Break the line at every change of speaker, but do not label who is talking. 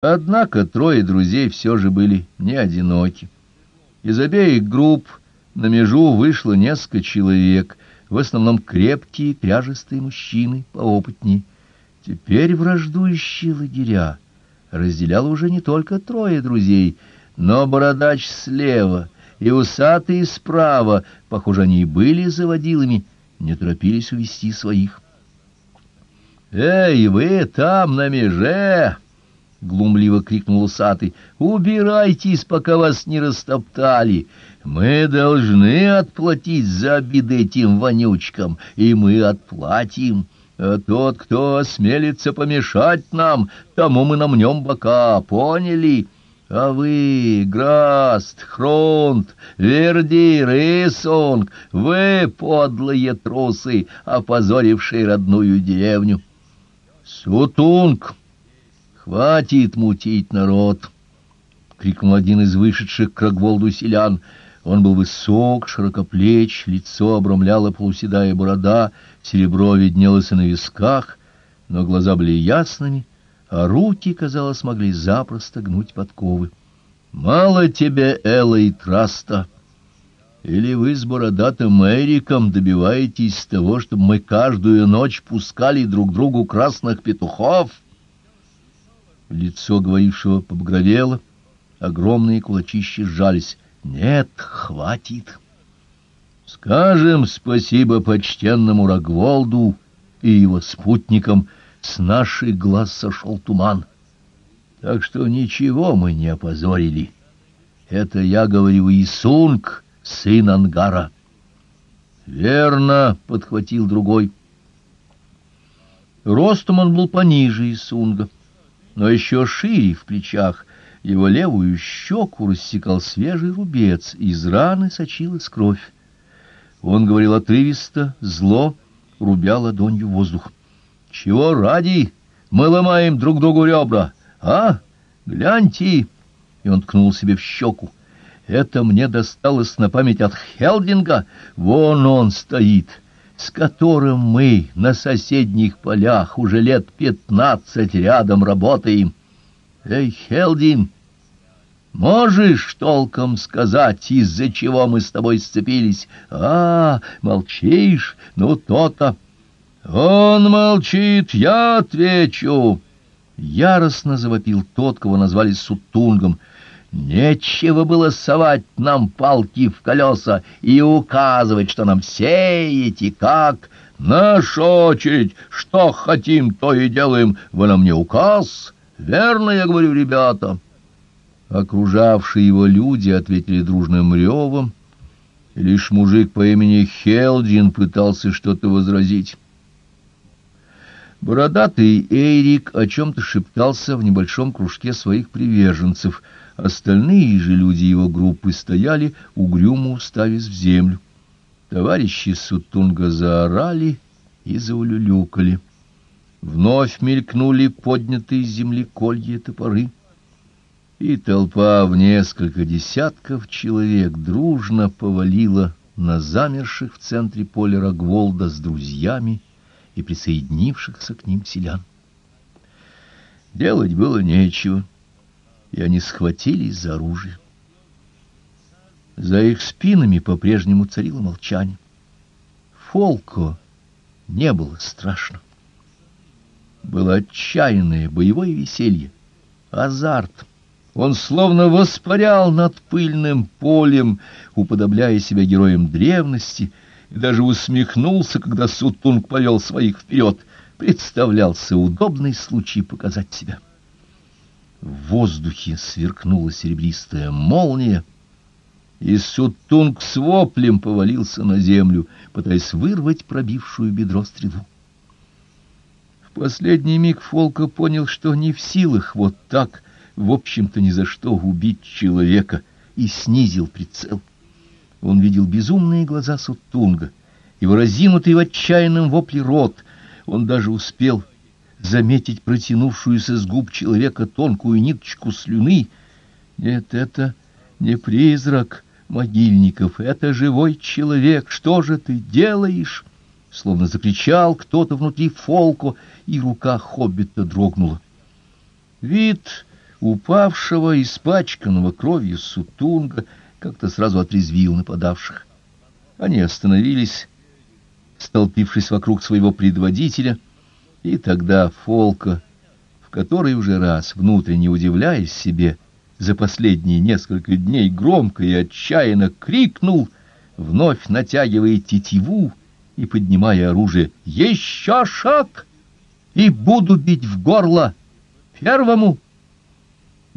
Однако трое друзей все же были не одиноки. Из обеих групп на межу вышло несколько человек, в основном крепкие, кряжестые мужчины, поопытнее. Теперь враждующие лагеря разделяло уже не только трое друзей, но бородач слева и усатый справа, похоже, они и были заводилами, не торопились увести своих. «Эй, вы там на меже!» — глумливо крикнул усатый. — Убирайтесь, пока вас не растоптали. Мы должны отплатить за обиды этим вонючкам, и мы отплатим. А тот, кто осмелится помешать нам, тому мы намнем бока, поняли? А вы, Граст, Хронт, Верди, Рейсонг, вы, подлые трусы, опозорившие родную деревню. Сутунг! «Хватит мутить народ!» — крикнул один из вышедших к Рогволду селян. Он был высок, широкоплеч, лицо обрамляла полуседая борода, серебро виднелось на висках, но глаза были ясными, а руки, казалось, могли запросто гнуть подковы. «Мало тебе, Элла и Траста! Или вы с бородатым Эриком добиваетесь того, чтобы мы каждую ночь пускали друг другу красных петухов?» Лицо говорившего побагровело, огромные кулачища сжались. «Нет, хватит!» «Скажем спасибо почтенному Рогволду и его спутникам. С наших глаз сошел туман. Так что ничего мы не опозорили. Это я говорю Исунг, сын Ангара». «Верно!» — подхватил другой. Ростом он был пониже Исунга но еще шире в плечах. Его левую щеку рассекал свежий рубец, из раны сочилась кровь. Он говорил отрывисто, зло, рубя ладонью воздух. — Чего ради? Мы ломаем друг другу ребра, а? Гляньте! И он ткнул себе в щеку. Это мне досталось на память от Хелдинга. Вон он стоит с которым мы на соседних полях уже лет пятнадцать рядом работаем. Эй, Хелдин, можешь толком сказать, из-за чего мы с тобой сцепились? А, молчишь? Ну, то-то. Он молчит, я отвечу. Яростно завопил тот, кого назвали Сутунгом. Нечего было совать нам палки в колеса и указывать, что нам сеять и как. Наша очередь, что хотим, то и делаем. Вы нам не указ? Верно, я говорю, ребята. Окружавшие его люди ответили дружным ревом. Лишь мужик по имени Хелдин пытался что-то возразить. Бородатый Эйрик о чем-то шептался в небольшом кружке своих приверженцев — Остальные же люди его группы стояли, угрюмо уставясь в землю. Товарищи Сутунга заорали и заулюлюкали. Вновь мелькнули поднятые с земли колья топоры. И толпа в несколько десятков человек дружно повалила на замерших в центре поля Рогволда с друзьями и присоединившихся к ним селян. Делать было нечего и они схватились за оружие. За их спинами по-прежнему царило молчание. Фолко не было страшно. Было отчаянное боевое веселье, азарт. Он словно воспарял над пыльным полем, уподобляя себя героям древности, и даже усмехнулся, когда Сутунг повел своих вперед. Представлялся удобный случай показать себя. В воздухе сверкнула серебристая молния, и Сутунг с воплем повалился на землю, пытаясь вырвать пробившую бедро стрелу. В последний миг Фолка понял, что не в силах вот так, в общем-то, ни за что убить человека, и снизил прицел. Он видел безумные глаза Сутунга, его разинутый в отчаянном вопле рот. Он даже успел заметить протянувшуюся с губ человека тонкую ниточку слюны. Нет, это не призрак могильников, это живой человек. Что же ты делаешь? Словно закричал кто-то внутри фолку, и рука хоббита дрогнула. Вид упавшего, испачканного кровью Сутунга, как-то сразу отрезвил нападавших. Они остановились, столпившись вокруг своего предводителя, и тогда Фолка, в который уже раз, внутренне удивляясь себе, за последние несколько дней громко и отчаянно крикнул, вновь натягивая тетиву и поднимая оружие «Еще шаг! И буду бить в горло! Первому!»